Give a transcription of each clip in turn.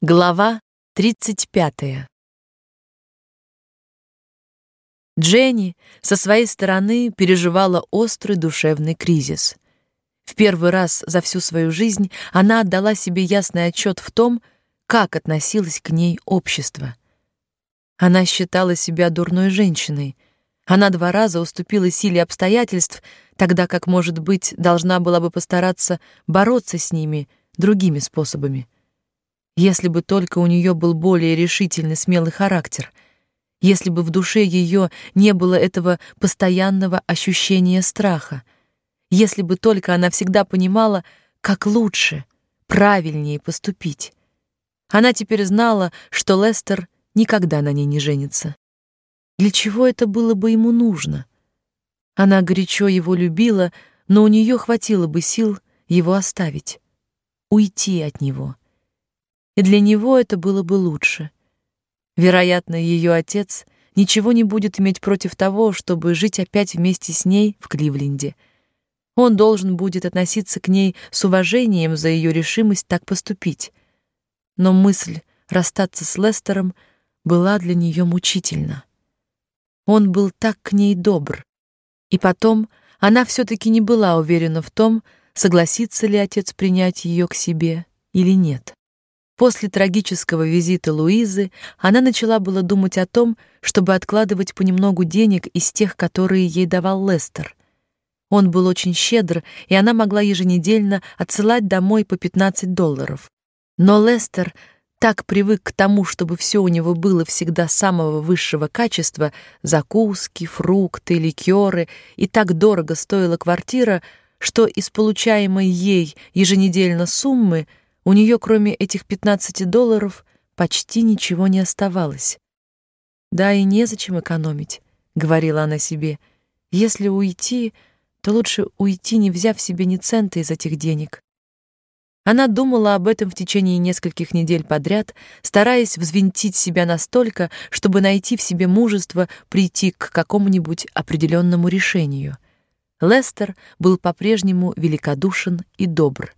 Глава 35. Дженни со своей стороны переживала острый душевный кризис. В первый раз за всю свою жизнь она отдала себе ясный отчет в том, как относилось к ней общество. Она считала себя дурной женщиной. Она два раза уступила силе обстоятельств, тогда как, может быть, должна была бы постараться бороться с ними другими способами. Если бы только у нее был более решительный, смелый характер, если бы в душе ее не было этого постоянного ощущения страха, если бы только она всегда понимала, как лучше, правильнее поступить. Она теперь знала, что Лестер никогда на ней не женится. Для чего это было бы ему нужно? Она горячо его любила, но у нее хватило бы сил его оставить, уйти от него и для него это было бы лучше. Вероятно, ее отец ничего не будет иметь против того, чтобы жить опять вместе с ней в Кливленде. Он должен будет относиться к ней с уважением за ее решимость так поступить. Но мысль расстаться с Лестером была для нее мучительна. Он был так к ней добр. И потом она все таки не была уверена в том, согласится ли отец принять ее к себе или нет. После трагического визита Луизы она начала было думать о том, чтобы откладывать понемногу денег из тех, которые ей давал Лестер. Он был очень щедр, и она могла еженедельно отсылать домой по 15 долларов. Но Лестер так привык к тому, чтобы все у него было всегда самого высшего качества: закуски, фрукты, ликеры, и так дорого стоила квартира, что из получаемой ей еженедельно суммы у нее, кроме этих 15 долларов, почти ничего не оставалось. Да и незачем экономить, говорила она себе. Если уйти, то лучше уйти, не взяв себе ни цента из этих денег. Она думала об этом в течение нескольких недель подряд, стараясь взвинтить себя настолько, чтобы найти в себе мужество прийти к какому-нибудь определенному решению. Лестер был по-прежнему великодушен и добр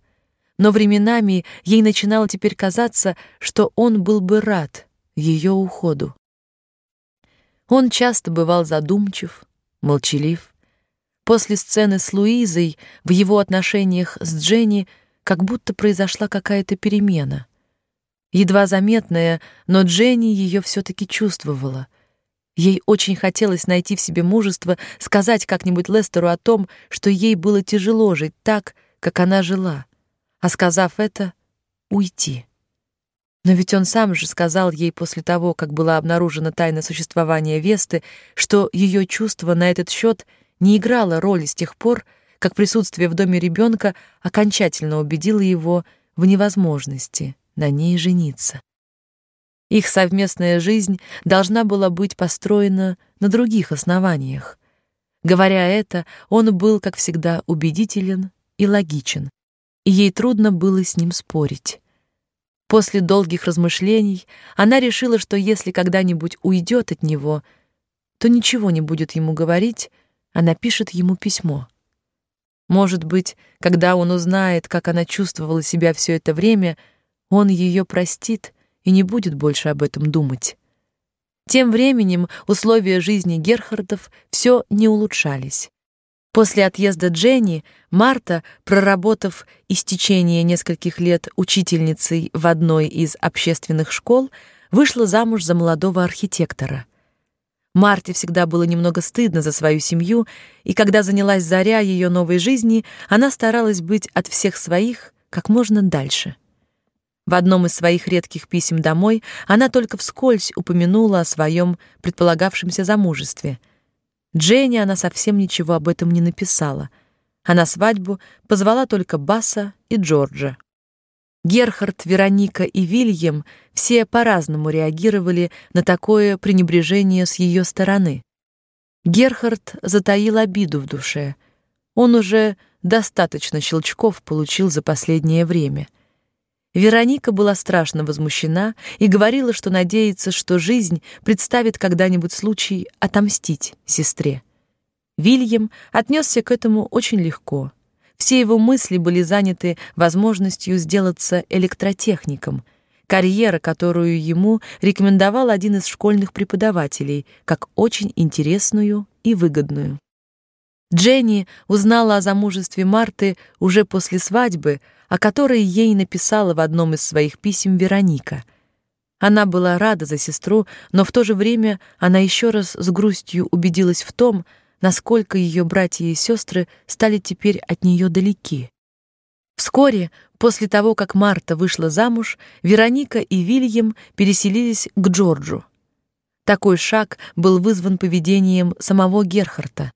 но временами ей начинало теперь казаться, что он был бы рад ее уходу. Он часто бывал задумчив, молчалив. После сцены с Луизой в его отношениях с Дженни как будто произошла какая-то перемена. Едва заметная, но Дженни ее все таки чувствовала. Ей очень хотелось найти в себе мужество сказать как-нибудь Лестеру о том, что ей было тяжело жить так, как она жила а сказав это, уйти. Но ведь он сам же сказал ей после того, как была обнаружена тайна существования Весты, что ее чувство на этот счет не играло роли с тех пор, как присутствие в доме ребенка окончательно убедило его в невозможности на ней жениться. Их совместная жизнь должна была быть построена на других основаниях. Говоря это, он был, как всегда, убедителен и логичен, и ей трудно было с ним спорить. После долгих размышлений она решила, что если когда-нибудь уйдет от него, то ничего не будет ему говорить, а напишет ему письмо. Может быть, когда он узнает, как она чувствовала себя все это время, он ее простит и не будет больше об этом думать. Тем временем условия жизни Герхардов все не улучшались. После отъезда Дженни Марта, проработав истечение нескольких лет учительницей в одной из общественных школ, вышла замуж за молодого архитектора. Марте всегда было немного стыдно за свою семью, и когда занялась Заря ее новой жизни, она старалась быть от всех своих как можно дальше. В одном из своих редких писем домой она только вскользь упомянула о своем предполагавшемся замужестве — Дженни она совсем ничего об этом не написала, а на свадьбу позвала только Баса и Джорджа. Герхард, Вероника и Вильям все по-разному реагировали на такое пренебрежение с ее стороны. Герхард затаил обиду в душе. Он уже достаточно щелчков получил за последнее время — Вероника была страшно возмущена и говорила, что надеется, что жизнь представит когда-нибудь случай отомстить сестре. Вильям отнесся к этому очень легко. Все его мысли были заняты возможностью сделаться электротехником. карьера, которую ему рекомендовал один из школьных преподавателей, как очень интересную и выгодную. Дженни узнала о замужестве Марты уже после свадьбы, о которой ей написала в одном из своих писем Вероника. Она была рада за сестру, но в то же время она еще раз с грустью убедилась в том, насколько ее братья и сестры стали теперь от нее далеки. Вскоре после того, как Марта вышла замуж, Вероника и Вильям переселились к Джорджу. Такой шаг был вызван поведением самого Герхарта.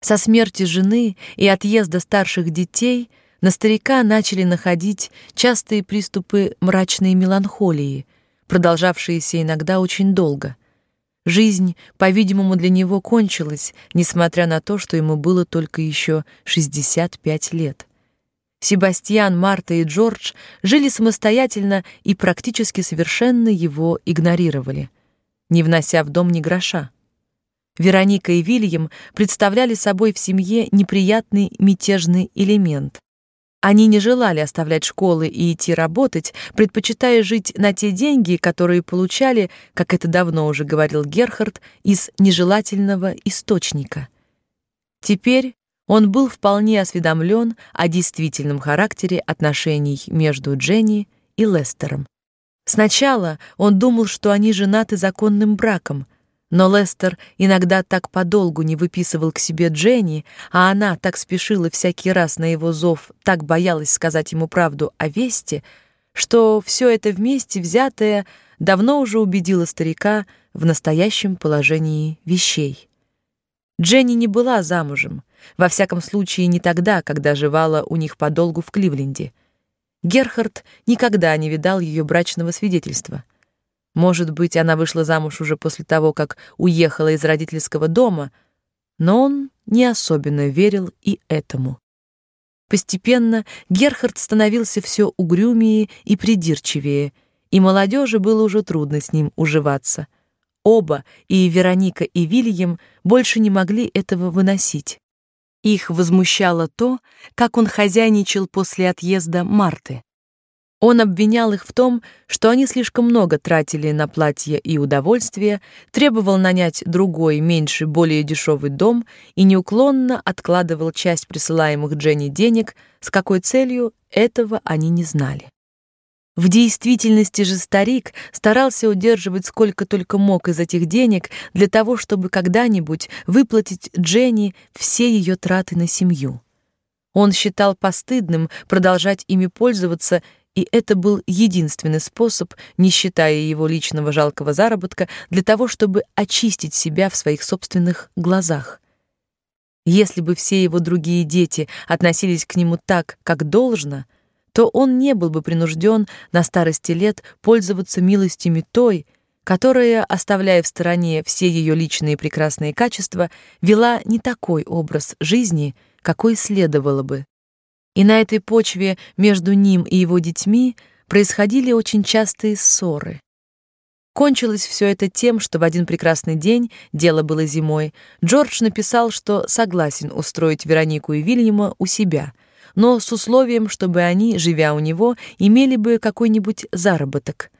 Со смерти жены и отъезда старших детей на старика начали находить частые приступы мрачной меланхолии, продолжавшиеся иногда очень долго. Жизнь, по-видимому, для него кончилась, несмотря на то, что ему было только еще 65 лет. Себастьян, Марта и Джордж жили самостоятельно и практически совершенно его игнорировали, не внося в дом ни гроша. Вероника и Вильям представляли собой в семье неприятный мятежный элемент. Они не желали оставлять школы и идти работать, предпочитая жить на те деньги, которые получали, как это давно уже говорил Герхард, из нежелательного источника. Теперь он был вполне осведомлен о действительном характере отношений между Дженни и Лестером. Сначала он думал, что они женаты законным браком, но Лестер иногда так подолгу не выписывал к себе Дженни, а она так спешила всякий раз на его зов, так боялась сказать ему правду о вести, что все это вместе взятое давно уже убедило старика в настоящем положении вещей. Дженни не была замужем, во всяком случае, не тогда, когда жевала у них подолгу в Кливленде. Герхард никогда не видал ее брачного свидетельства. Может быть, она вышла замуж уже после того, как уехала из родительского дома, но он не особенно верил и этому. Постепенно Герхард становился все угрюмее и придирчивее, и молодежи было уже трудно с ним уживаться. Оба, и Вероника, и Вильям, больше не могли этого выносить. Их возмущало то, как он хозяйничал после отъезда Марты. Он обвинял их в том, что они слишком много тратили на платья и удовольствия, требовал нанять другой, меньше, более дешевый дом и неуклонно откладывал часть присылаемых Дженни денег, с какой целью этого они не знали. В действительности же старик старался удерживать сколько только мог из этих денег для того, чтобы когда-нибудь выплатить Дженни все ее траты на семью. Он считал постыдным продолжать ими пользоваться, и это был единственный способ, не считая его личного жалкого заработка, для того, чтобы очистить себя в своих собственных глазах. Если бы все его другие дети относились к нему так, как должно — то он не был бы принужден на старости лет пользоваться милостями той, которая, оставляя в стороне все ее личные прекрасные качества, вела не такой образ жизни, какой следовало бы. И на этой почве между ним и его детьми происходили очень частые ссоры. Кончилось все это тем, что в один прекрасный день, дело было зимой, Джордж написал, что согласен устроить Веронику и Вильяма у себя — но с условием, чтобы они, живя у него, имели бы какой-нибудь заработок.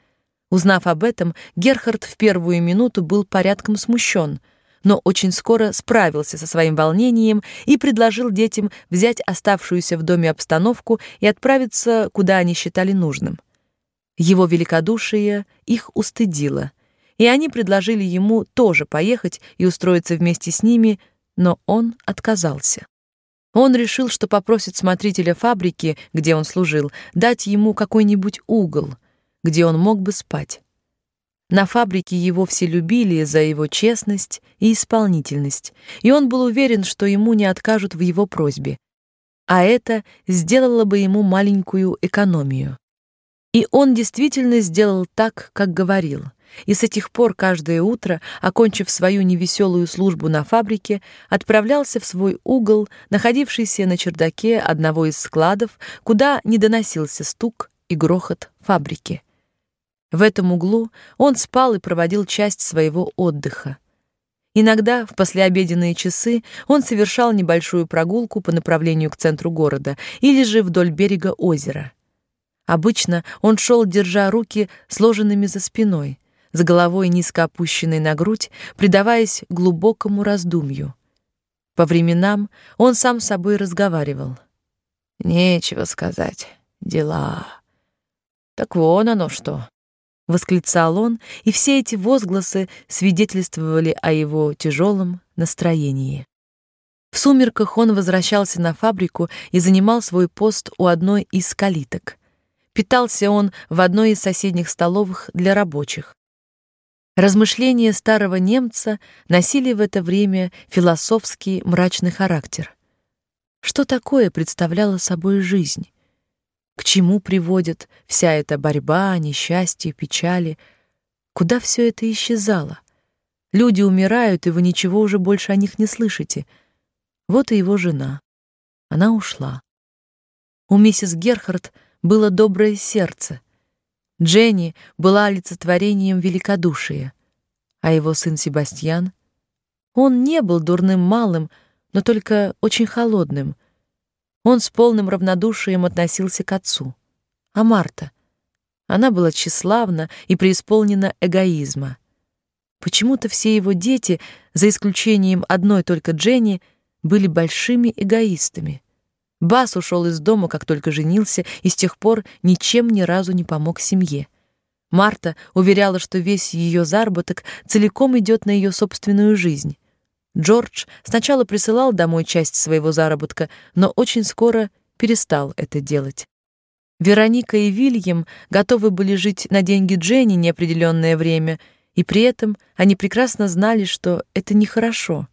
Узнав об этом, Герхард в первую минуту был порядком смущен, но очень скоро справился со своим волнением и предложил детям взять оставшуюся в доме обстановку и отправиться, куда они считали нужным. Его великодушие их устыдило, и они предложили ему тоже поехать и устроиться вместе с ними, но он отказался. Он решил, что попросит смотрителя фабрики, где он служил, дать ему какой-нибудь угол, где он мог бы спать. На фабрике его все любили за его честность и исполнительность, и он был уверен, что ему не откажут в его просьбе. А это сделало бы ему маленькую экономию. И он действительно сделал так, как говорил и с этих пор каждое утро, окончив свою невеселую службу на фабрике, отправлялся в свой угол, находившийся на чердаке одного из складов, куда не доносился стук и грохот фабрики. В этом углу он спал и проводил часть своего отдыха. Иногда в послеобеденные часы он совершал небольшую прогулку по направлению к центру города или же вдоль берега озера. Обычно он шел, держа руки сложенными за спиной, с головой низко опущенной на грудь, предаваясь глубокому раздумью. По временам он сам с собой разговаривал. Нечего сказать. Дела. Так вон оно что, восклицал он, и все эти возгласы свидетельствовали о его тяжелом настроении. В сумерках он возвращался на фабрику и занимал свой пост у одной из калиток. Питался он в одной из соседних столовых для рабочих. Размышления старого немца носили в это время философский мрачный характер. Что такое представляла собой жизнь? К чему приводит вся эта борьба, несчастье, печали? Куда все это исчезало? Люди умирают, и вы ничего уже больше о них не слышите. Вот и его жена. Она ушла. У миссис Герхард было доброе сердце. Дженни была олицетворением великодушия, а его сын Себастьян, он не был дурным малым, но только очень холодным. Он с полным равнодушием относился к отцу. А Марта? Она была тщеславна и преисполнена эгоизма. Почему-то все его дети, за исключением одной только Дженни, были большими эгоистами. Бас ушел из дома, как только женился, и с тех пор ничем ни разу не помог семье. Марта уверяла, что весь ее заработок целиком идет на ее собственную жизнь. Джордж сначала присылал домой часть своего заработка, но очень скоро перестал это делать. Вероника и Вильям готовы были жить на деньги Дженни неопределенное время, и при этом они прекрасно знали, что это нехорошо.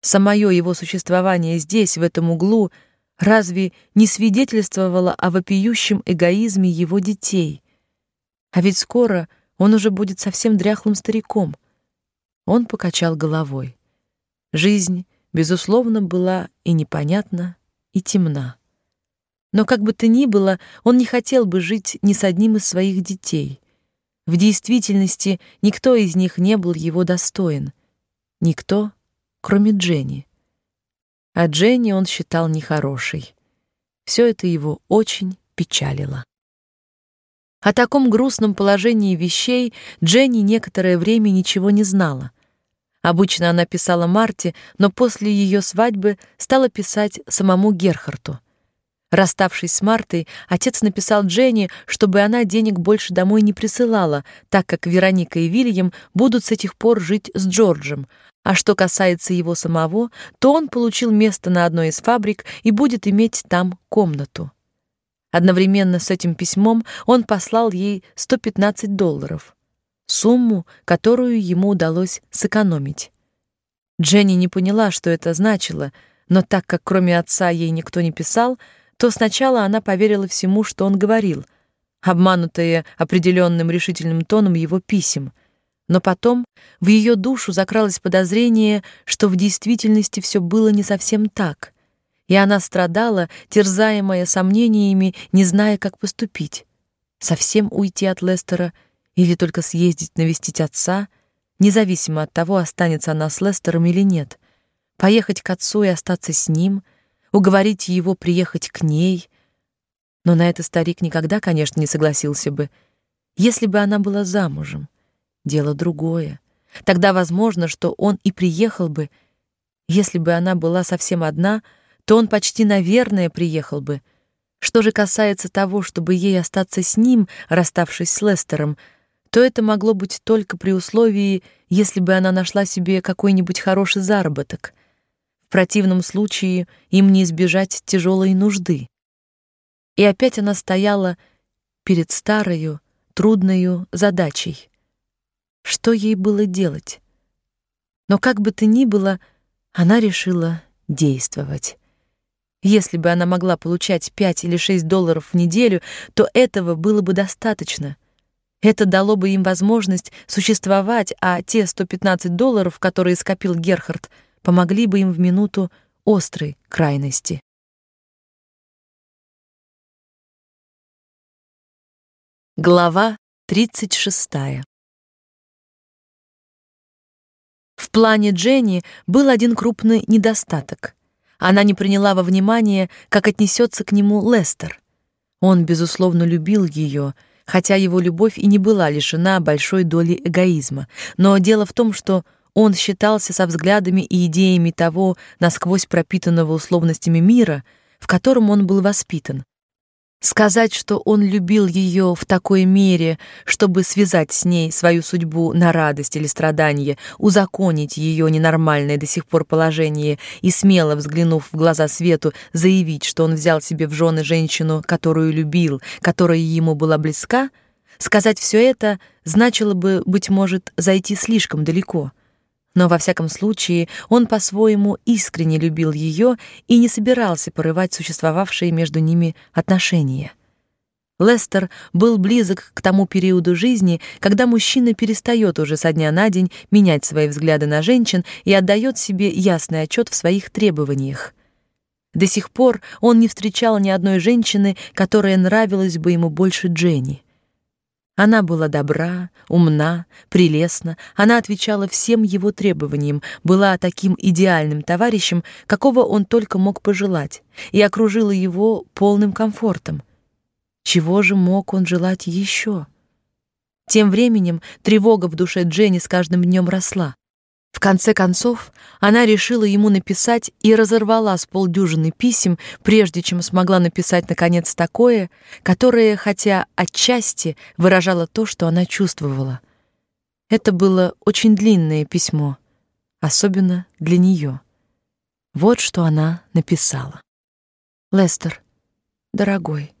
Самое его существование здесь, в этом углу, разве не свидетельствовало о вопиющем эгоизме его детей? А ведь скоро он уже будет совсем дряхлым стариком. Он покачал головой. Жизнь, безусловно, была и непонятна, и темна. Но как бы то ни было, он не хотел бы жить ни с одним из своих детей. В действительности никто из них не был его достоин. Никто, кроме Дженни. А Дженни он считал нехорошей. Все это его очень печалило. О таком грустном положении вещей Дженни некоторое время ничего не знала. Обычно она писала Марте, но после ее свадьбы стала писать самому Герхарту. Расставшись с Мартой, отец написал Дженни, чтобы она денег больше домой не присылала, так как Вероника и Вильям будут с этих пор жить с Джорджем. А что касается его самого, то он получил место на одной из фабрик и будет иметь там комнату. Одновременно с этим письмом он послал ей 115 долларов сумму, которую ему удалось сэкономить. Дженни не поняла, что это значило, но так как кроме отца ей никто не писал, то сначала она поверила всему, что он говорил, обманутая определенным решительным тоном его писем. Но потом в ее душу закралось подозрение, что в действительности все было не совсем так, и она страдала, терзаемая сомнениями, не зная, как поступить. Совсем уйти от Лестера или только съездить навестить отца, независимо от того, останется она с Лестером или нет. Поехать к отцу и остаться с ним, уговорить его приехать к ней. Но на это старик никогда, конечно, не согласился бы. Если бы она была замужем, дело другое. Тогда возможно, что он и приехал бы. Если бы она была совсем одна, то он почти наверное приехал бы. Что же касается того, чтобы ей остаться с ним, расставшись с Лестером, то это могло быть только при условии, если бы она нашла себе какой-нибудь хороший заработок. В противном случае им не избежать тяжелой нужды. И опять она стояла перед старою, трудною задачей. Что ей было делать? Но как бы то ни было, она решила действовать. Если бы она могла получать 5 или 6 долларов в неделю, то этого было бы достаточно — это дало бы им возможность существовать, а те 115 долларов, которые скопил Герхард, помогли бы им в минуту острой крайности. Глава 36. В плане Дженни был один крупный недостаток. Она не приняла во внимание, как отнесется к нему Лестер. Он, безусловно, любил ее, хотя его любовь и не была лишена большой доли эгоизма. Но дело в том, что он считался со взглядами и идеями того насквозь пропитанного условностями мира, в котором он был воспитан. Сказать, что он любил ее в такой мере, чтобы связать с ней свою судьбу на радость или страдание, узаконить ее ненормальное до сих пор положение и смело взглянув в глаза свету, заявить, что он взял себе в жены женщину, которую любил, которая ему была близка, сказать все это значило бы, быть может, зайти слишком далеко — но во всяком случае он по-своему искренне любил ее и не собирался порывать существовавшие между ними отношения. Лестер был близок к тому периоду жизни, когда мужчина перестает уже со дня на день менять свои взгляды на женщин и отдает себе ясный отчет в своих требованиях. До сих пор он не встречал ни одной женщины, которая нравилась бы ему больше Дженни. Она была добра, умна, прелестна, она отвечала всем его требованиям, была таким идеальным товарищем, какого он только мог пожелать, и окружила его полным комфортом. Чего же мог он желать еще? Тем временем тревога в душе Дженни с каждым днем росла. В конце концов, она решила ему написать и разорвала с полдюжины писем, прежде чем смогла написать наконец такое, которое, хотя отчасти выражало то, что она чувствовала. Это было очень длинное письмо, особенно для нее. Вот что она написала. Лестер, дорогой,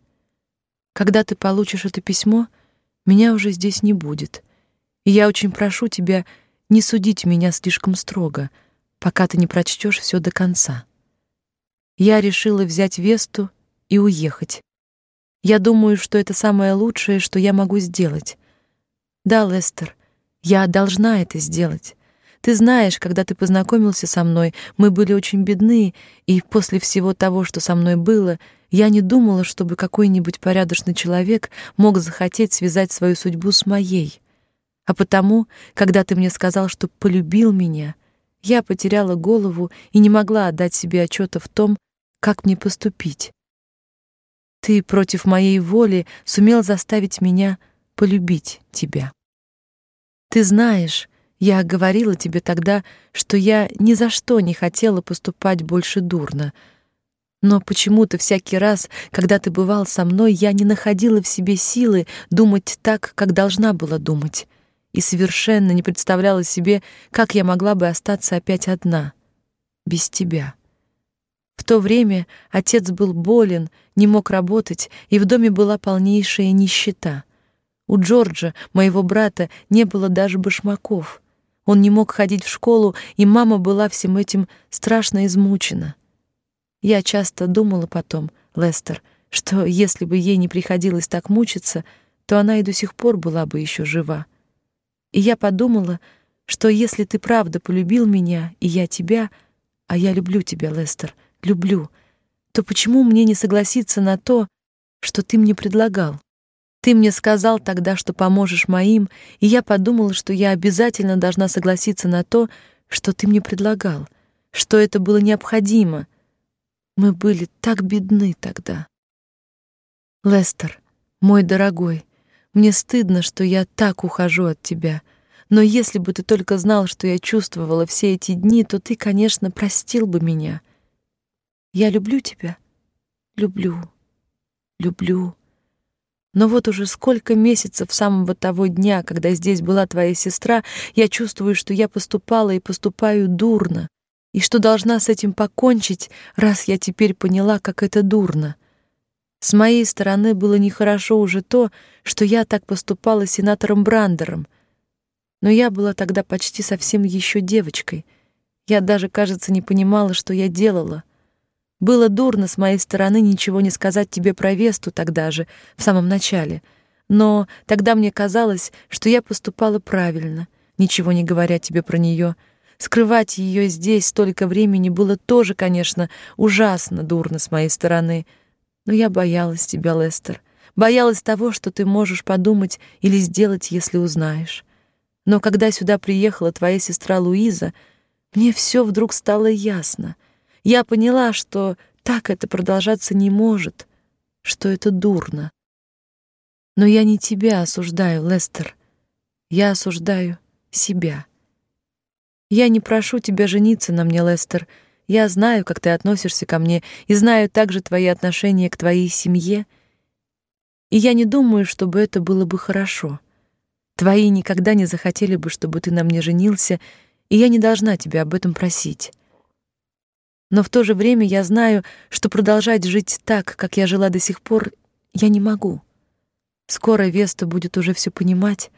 когда ты получишь это письмо, меня уже здесь не будет. И я очень прошу тебя не судить меня слишком строго, пока ты не прочтешь все до конца. Я решила взять Весту и уехать. Я думаю, что это самое лучшее, что я могу сделать. Да, Лестер, я должна это сделать. Ты знаешь, когда ты познакомился со мной, мы были очень бедны, и после всего того, что со мной было, я не думала, чтобы какой-нибудь порядочный человек мог захотеть связать свою судьбу с моей. А потому, когда ты мне сказал, что полюбил меня, я потеряла голову и не могла отдать себе отчета в том, как мне поступить. Ты против моей воли сумел заставить меня полюбить тебя. Ты знаешь, я говорила тебе тогда, что я ни за что не хотела поступать больше дурно. Но почему-то всякий раз, когда ты бывал со мной, я не находила в себе силы думать так, как должна была думать и совершенно не представляла себе, как я могла бы остаться опять одна, без тебя. В то время отец был болен, не мог работать, и в доме была полнейшая нищета. У Джорджа, моего брата, не было даже башмаков. Он не мог ходить в школу, и мама была всем этим страшно измучена. Я часто думала потом, Лестер, что если бы ей не приходилось так мучиться, то она и до сих пор была бы еще жива. И я подумала, что если ты правда полюбил меня, и я тебя, а я люблю тебя, Лестер, люблю, то почему мне не согласиться на то, что ты мне предлагал? Ты мне сказал тогда, что поможешь моим, и я подумала, что я обязательно должна согласиться на то, что ты мне предлагал, что это было необходимо. Мы были так бедны тогда. Лестер, мой дорогой, мне стыдно, что я так ухожу от тебя. Но если бы ты только знал, что я чувствовала все эти дни, то ты, конечно, простил бы меня. Я люблю тебя. Люблю. Люблю. Но вот уже сколько месяцев с самого того дня, когда здесь была твоя сестра, я чувствую, что я поступала и поступаю дурно, и что должна с этим покончить, раз я теперь поняла, как это дурно. С моей стороны было нехорошо уже то, что я так поступала с сенатором Брандером. Но я была тогда почти совсем еще девочкой. Я даже, кажется, не понимала, что я делала. Было дурно с моей стороны ничего не сказать тебе про Весту тогда же, в самом начале. Но тогда мне казалось, что я поступала правильно, ничего не говоря тебе про нее. Скрывать ее здесь столько времени было тоже, конечно, ужасно дурно с моей стороны — но я боялась тебя, Лестер. Боялась того, что ты можешь подумать или сделать, если узнаешь. Но когда сюда приехала твоя сестра Луиза, мне все вдруг стало ясно. Я поняла, что так это продолжаться не может. что это дурно. Но я не тебя осуждаю, Лестер. Я осуждаю себя. Я не прошу тебя жениться на мне, Лестер. Я знаю, как ты относишься ко мне, и знаю также твои отношения к твоей семье. И я не думаю, чтобы это было бы хорошо. Твои никогда не захотели бы, чтобы ты на мне женился, и я не должна тебя об этом просить. Но в то же время я знаю, что продолжать жить так, как я жила до сих пор, я не могу. Скоро Веста будет уже все понимать.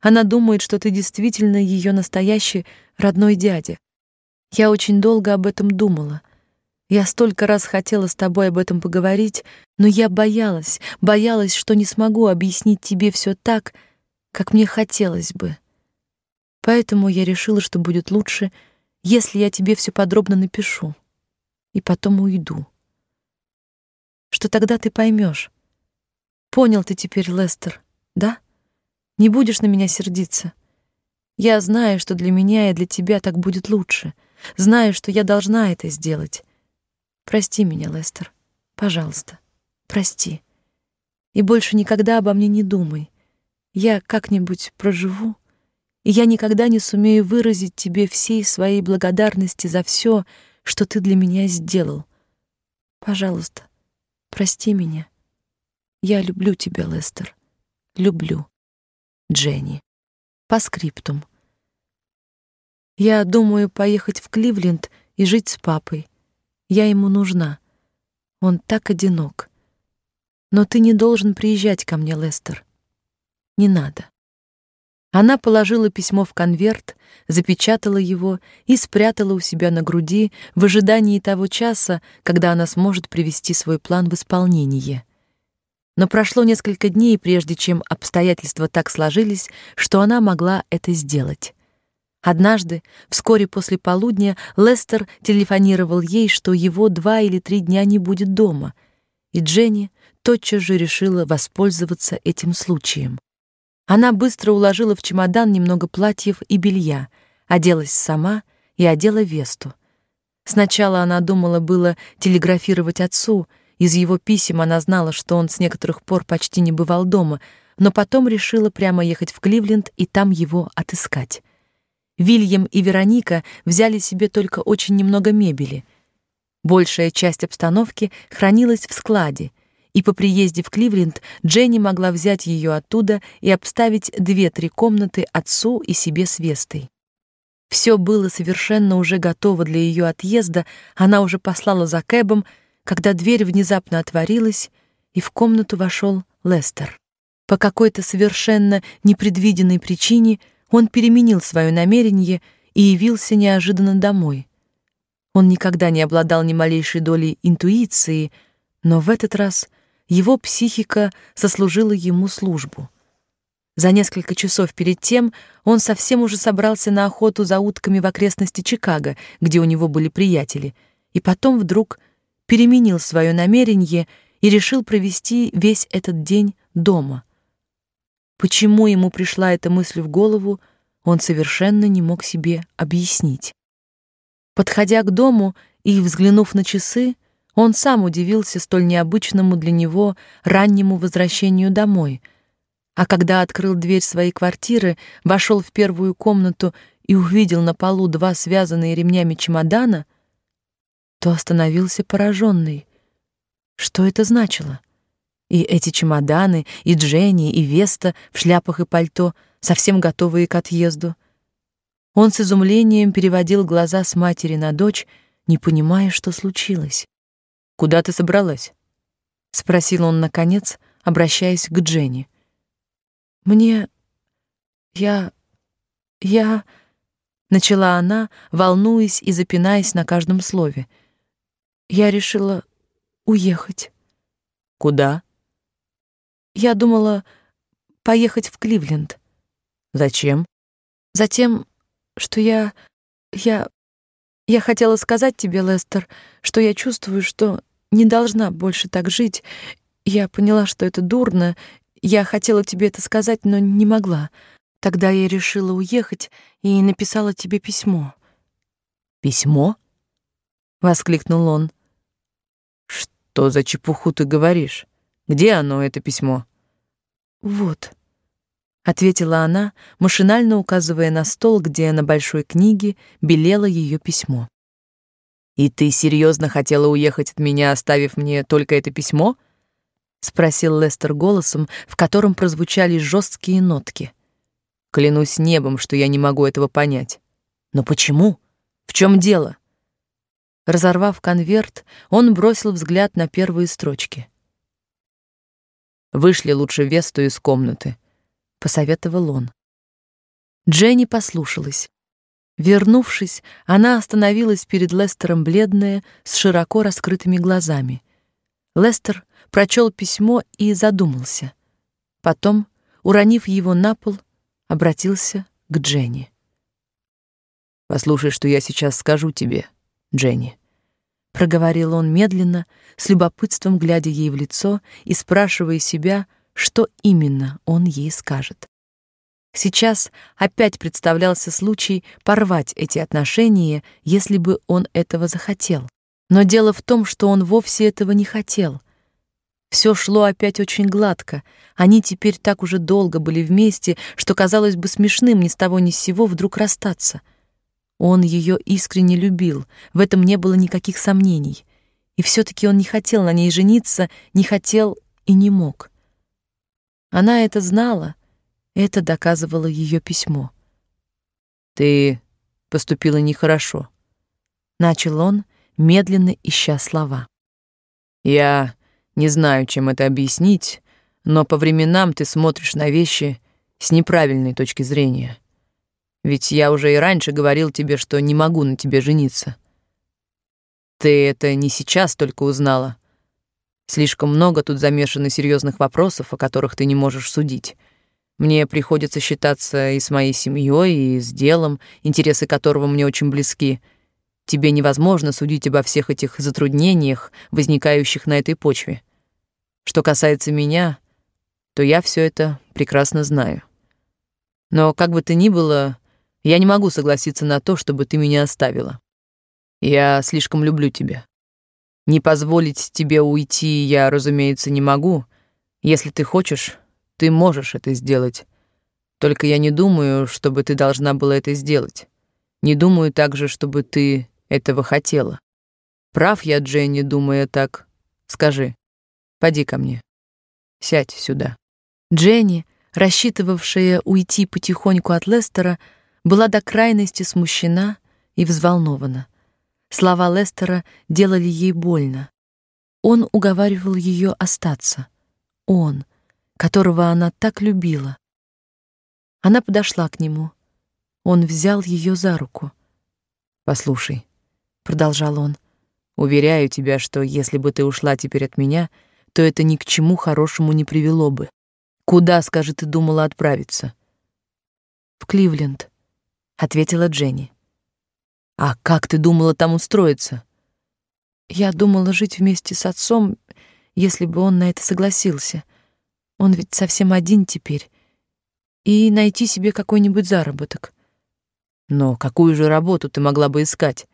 Она думает, что ты действительно ее настоящий родной дядя. Я очень долго об этом думала. Я столько раз хотела с тобой об этом поговорить, но я боялась, боялась, что не смогу объяснить тебе все так, как мне хотелось бы. Поэтому я решила, что будет лучше, если я тебе все подробно напишу и потом уйду. Что тогда ты поймешь. Понял ты теперь, Лестер, да? Не будешь на меня сердиться. Я знаю, что для меня и для тебя так будет лучше. Знаю, что я должна это сделать. Прости меня, Лестер. Пожалуйста, прости. И больше никогда обо мне не думай. Я как-нибудь проживу, и я никогда не сумею выразить тебе всей своей благодарности за все, что ты для меня сделал. Пожалуйста, прости меня. Я люблю тебя, Лестер. Люблю. Дженни. По скриптум. Я думаю поехать в Кливленд и жить с папой. Я ему нужна. Он так одинок. Но ты не должен приезжать ко мне, Лестер. Не надо. Она положила письмо в конверт, запечатала его и спрятала у себя на груди в ожидании того часа, когда она сможет привести свой план в исполнение. Но прошло несколько дней, прежде чем обстоятельства так сложились, что она могла это сделать. Однажды, вскоре после полудня, Лестер телефонировал ей, что его два или три дня не будет дома, и Дженни тотчас же решила воспользоваться этим случаем. Она быстро уложила в чемодан немного платьев и белья, оделась сама и одела Весту. Сначала она думала было телеграфировать отцу, из его писем она знала, что он с некоторых пор почти не бывал дома, но потом решила прямо ехать в Кливленд и там его отыскать. Вильям и Вероника взяли себе только очень немного мебели. Большая часть обстановки хранилась в складе, и по приезде в Кливленд Дженни могла взять ее оттуда и обставить две-три комнаты отцу и себе с Вестой. Все было совершенно уже готово для ее отъезда, она уже послала за кэбом, когда дверь внезапно отворилась, и в комнату вошел Лестер. По какой-то совершенно непредвиденной причине он переменил свое намерение и явился неожиданно домой. Он никогда не обладал ни малейшей долей интуиции, но в этот раз — его психика сослужила ему службу. За несколько часов перед тем он совсем уже собрался на охоту за утками в окрестности Чикаго, где у него были приятели, и потом вдруг переменил свое намерение и решил провести весь этот день дома. Почему ему пришла эта мысль в голову, он совершенно не мог себе объяснить. Подходя к дому и взглянув на часы, он сам удивился столь необычному для него раннему возвращению домой. А когда открыл дверь своей квартиры, вошел в первую комнату и увидел на полу два связанные ремнями чемодана, то остановился пораженный. Что это значило? И эти чемоданы, и Дженни, и Веста в шляпах и пальто, совсем готовые к отъезду. Он с изумлением переводил глаза с матери на дочь, не понимая, что случилось. Куда ты собралась? спросил он наконец, обращаясь к Дженни. Мне я я начала она, волнуясь и запинаясь на каждом слове. Я решила уехать. Куда? Я думала поехать в Кливленд. Зачем? Затем, что я я я хотела сказать тебе, Лестер, что я чувствую, что не должна больше так жить. Я поняла, что это дурно. Я хотела тебе это сказать, но не могла. Тогда я решила уехать и написала тебе письмо. Письмо? воскликнул он. Что за чепуху ты говоришь? Где оно, это письмо? Вот, ответила она, машинально указывая на стол, где на большой книге белело ее письмо. И ты серьезно хотела уехать от меня, оставив мне только это письмо? спросил Лестер голосом, в котором прозвучали жесткие нотки. Клянусь небом, что я не могу этого понять. Но почему? В чем дело? Разорвав конверт, он бросил взгляд на первые строчки. Вышли лучше Весту из комнаты, посоветовал он. Дженни послушалась. Вернувшись, она остановилась перед Лестером бледная, с широко раскрытыми глазами. Лестер прочел письмо и задумался. Потом, уронив его на пол, обратился к Дженни. Послушай, что я сейчас скажу тебе, Дженни, проговорил он медленно, с любопытством глядя ей в лицо и спрашивая себя, что именно он ей скажет. Сейчас опять представлялся случай порвать эти отношения, если бы он этого захотел. Но дело в том, что он вовсе этого не хотел. Все шло опять очень гладко. Они теперь так уже долго были вместе, что казалось бы смешным ни с того ни с сего вдруг расстаться. Он ее искренне любил, в этом не было никаких сомнений. И все таки он не хотел на ней жениться, не хотел и не мог. Она это знала, это доказывало ее письмо. Ты поступила нехорошо, начал он, медленно ища слова. Я не знаю, чем это объяснить, но по временам ты смотришь на вещи с неправильной точки зрения. Ведь я уже и раньше говорил тебе, что не могу на тебе жениться. Ты это не сейчас только узнала. Слишком много тут замешано серьезных вопросов, о которых ты не можешь судить. Мне приходится считаться и с моей семьей, и с делом, интересы которого мне очень близки. Тебе невозможно судить обо всех этих затруднениях, возникающих на этой почве. Что касается меня, то я все это прекрасно знаю. Но как бы то ни было, я не могу согласиться на то, чтобы ты меня оставила. Я слишком люблю тебя. Не позволить тебе уйти я, разумеется, не могу. Если ты хочешь, ты можешь это сделать. Только я не думаю, чтобы ты должна была это сделать. Не думаю также, чтобы ты этого хотела. Прав я, Дженни, думая так. Скажи, поди ко мне. Сядь сюда. Дженни, рассчитывавшая уйти потихоньку от Лестера, была до крайности смущена и взволнована. Слова Лестера делали ей больно. Он уговаривал ее остаться. Он, которого она так любила. Она подошла к нему. Он взял ее за руку. Послушай, продолжал он. Уверяю тебя, что если бы ты ушла теперь от меня, то это ни к чему хорошему не привело бы. Куда, скажи, ты думала отправиться? В Кливленд, ответила Дженни. А как ты думала там устроиться? Я думала жить вместе с отцом, если бы он на это согласился. Он ведь совсем один теперь. И найти себе какой-нибудь заработок. Но какую же работу ты могла бы искать?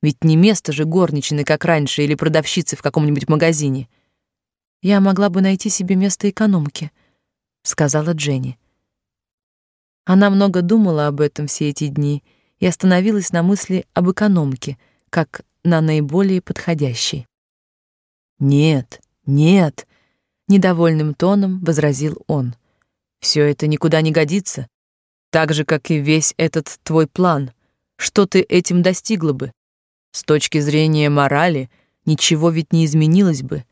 Ведь не место же горничной, как раньше, или продавщицы в каком-нибудь магазине. Я могла бы найти себе место экономки, сказала Дженни. Она много думала об этом все эти дни и остановилась на мысли об экономке, как на наиболее подходящей. Нет, нет, недовольным тоном возразил он. Все это никуда не годится, так же как и весь этот твой план. Что ты этим достигла бы? С точки зрения морали ничего ведь не изменилось бы.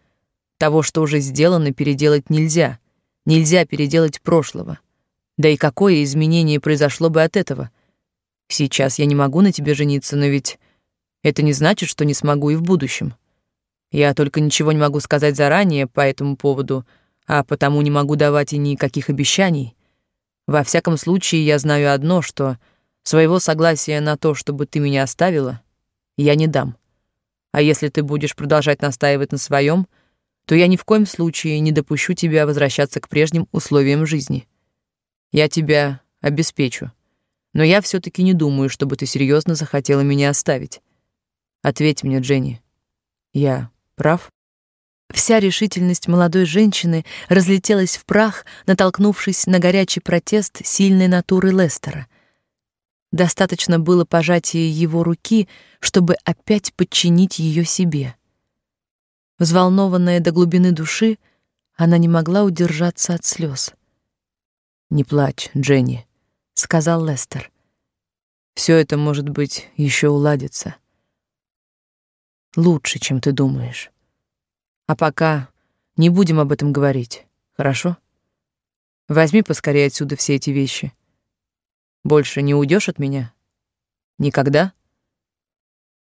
Того, что уже сделано, переделать нельзя. Нельзя переделать прошлого. Да и какое изменение произошло бы от этого? Сейчас я не могу на тебе жениться, но ведь это не значит, что не смогу и в будущем. Я только ничего не могу сказать заранее по этому поводу, а потому не могу давать и никаких обещаний. Во всяком случае, я знаю одно, что своего согласия на то, чтобы ты меня оставила, я не дам. А если ты будешь продолжать настаивать на своем, то я ни в коем случае не допущу тебя возвращаться к прежним условиям жизни. Я тебя обеспечу. Но я все таки не думаю, чтобы ты серьезно захотела меня оставить. Ответь мне, Дженни. Я прав? Вся решительность молодой женщины разлетелась в прах, натолкнувшись на горячий протест сильной натуры Лестера. Достаточно было пожатия его руки, чтобы опять подчинить ее себе. Взволнованная до глубины души, она не могла удержаться от слез. «Не плачь, Дженни», — сказал Лестер. Все это, может быть, еще уладится. Лучше, чем ты думаешь. А пока не будем об этом говорить, хорошо? Возьми поскорее отсюда все эти вещи. Больше не уйдешь от меня? Никогда?»